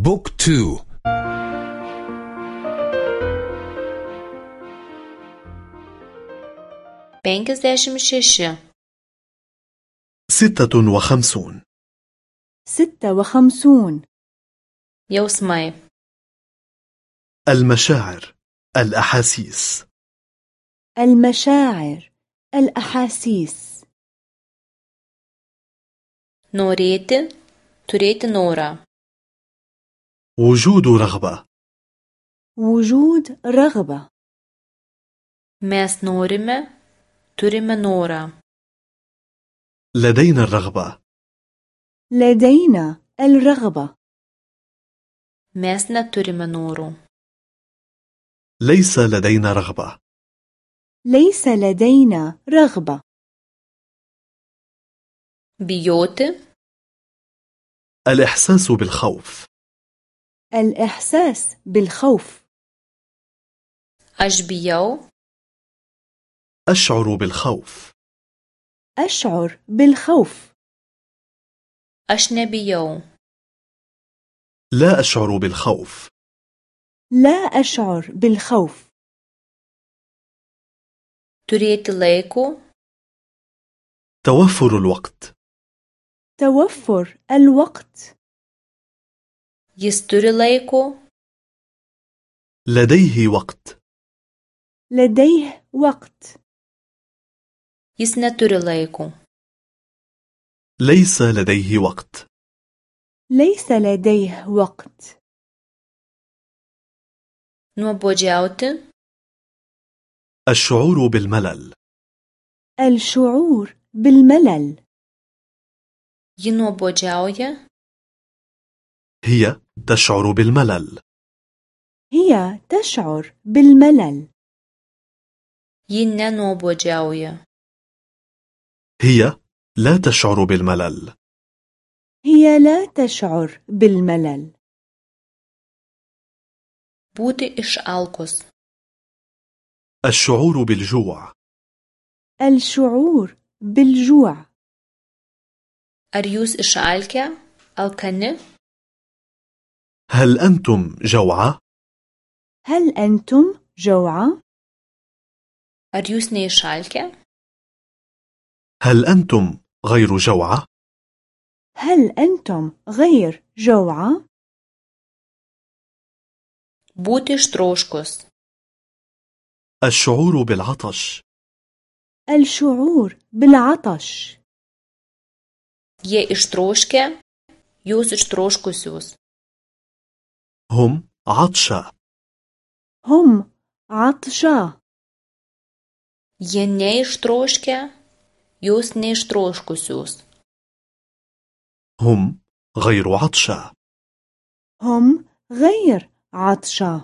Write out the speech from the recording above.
بوك تو. penkiasdešimt šeši ستة وخمسون. ستة وخمسون. jausmai المشاعر الأحاسيس. المشاعر الأحاسيس. norėti turėti norą وجود رغبة. وجود رغبة. Mes norime turime norą. لدينا الرغبة. لدينا الرغبة. Mes neturime norų. ليس لدينا رغبة. ليس لدينا رغبة. Bijoti. الإحساس بالخوف. الإحساس بالخوف. aš bijau أشعر بالخوف. أشعر بالخوف. aš nebijau لا أشعر بالخوف. لا أشعر بالخوف. turėti laiko توفر الوقت. توفر الوقت. Jis turi laiko لديه وقت. لديه وقت. Jis neturi laiko ليس لديه وقت. ليس لديه وقت. Nuobodžiauti? الشعور بالملل. الشعور بالملل. Ji nuobodžiauja? هي تشعر بالملل. هي تشعر بالملل. هي لا تشعر بالملل. هي لا تشعر بالملل. Išalkus الشعور بالجوع. الشعور بالجوع. Ar jūs išalkę alkani? هل أنتم جوعى؟ هل أنتم جوعى؟ ar jūs neišalkę هل أنتم غير جوعى؟ هل أنتم غير جوعى؟ būti ištroškus الشعور بالعطش الشعور بالعطش jie ištroškę jūs ištroškusius هم عطشى هم jie jūs neištroškusius. هم غير عطشى هم غير عطشى